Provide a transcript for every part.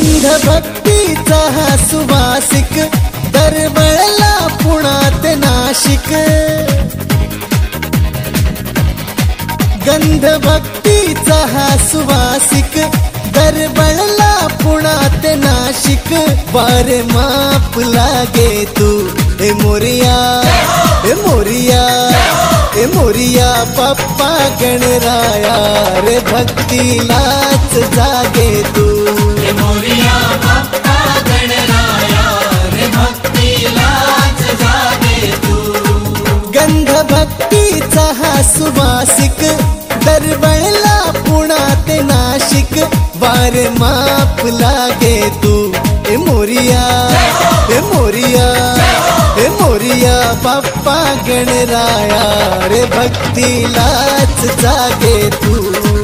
गंध भक्तीचा हा सुवासिक दरवळला पुण्यात नाशिक. गंध भक्तीचा हा सुवासिक दरवळला पुण्यात नाशिक. बारे माप लागे तू ए मोरिया ए मोरिया ए मोरिया पप्पा गणराया रे भक्तीलाच जागे तू. भक्तीचा हा सुवासिक दरवळला ते नाशिक वार माप लागे तू. ए मोरिया ए मोरिया ए मोरिया बाप्पा गणराया रे भक्तीलाच जागे तू.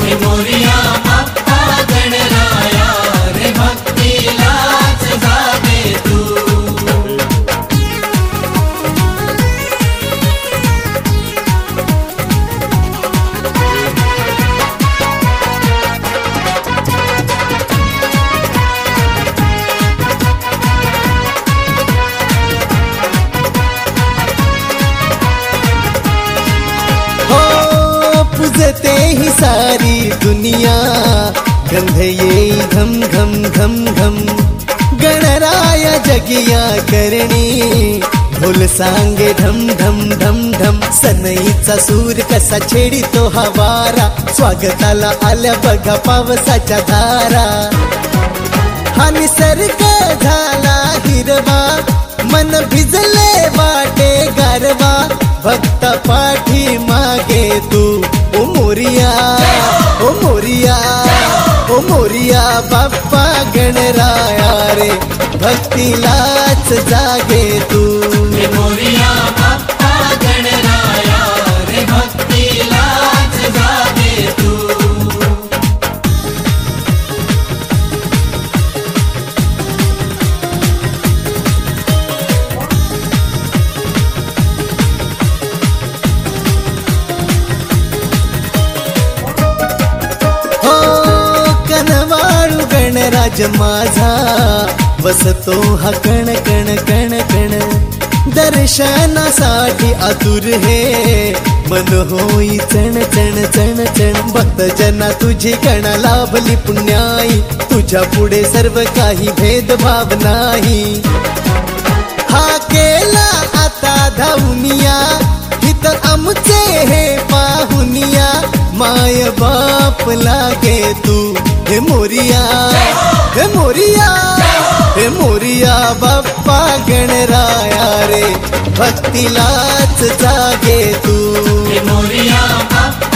पूजते ही सारी दुनिया। गंध येई घम घम घम घम। गणराया जगिया करणी। ढोल सांगे ढम ढम ढम ढम। सनईचा सूर कसा छेडितो हा वारा स्वागताला आल्या बघा पावसाच्या धारा। हा निसर्ग झाला हिरवा। मन भिजले वाटे गारवा। भक्त मोरिया बाप्पा गणराया रे भक्तीलाच जागे तू. गणराज माझा बसतो हा कण कण कण कण. दर्शनासाठी आतुर हे, मन होई चण चण चण चण. भक्त जना तुझी कण लाभली पुण्याई, तुझ्या पुढे सर्व काही भेदभाव नाही. हा केला आता धावनिया, हित आमचे हे पाहुनिया. माय बाप लागे तू हे मोरिया हे मोरिया हे मोरिया बाप्पा गणराया रे भक्तीलाच जागे तू. मोरिया बाप्पा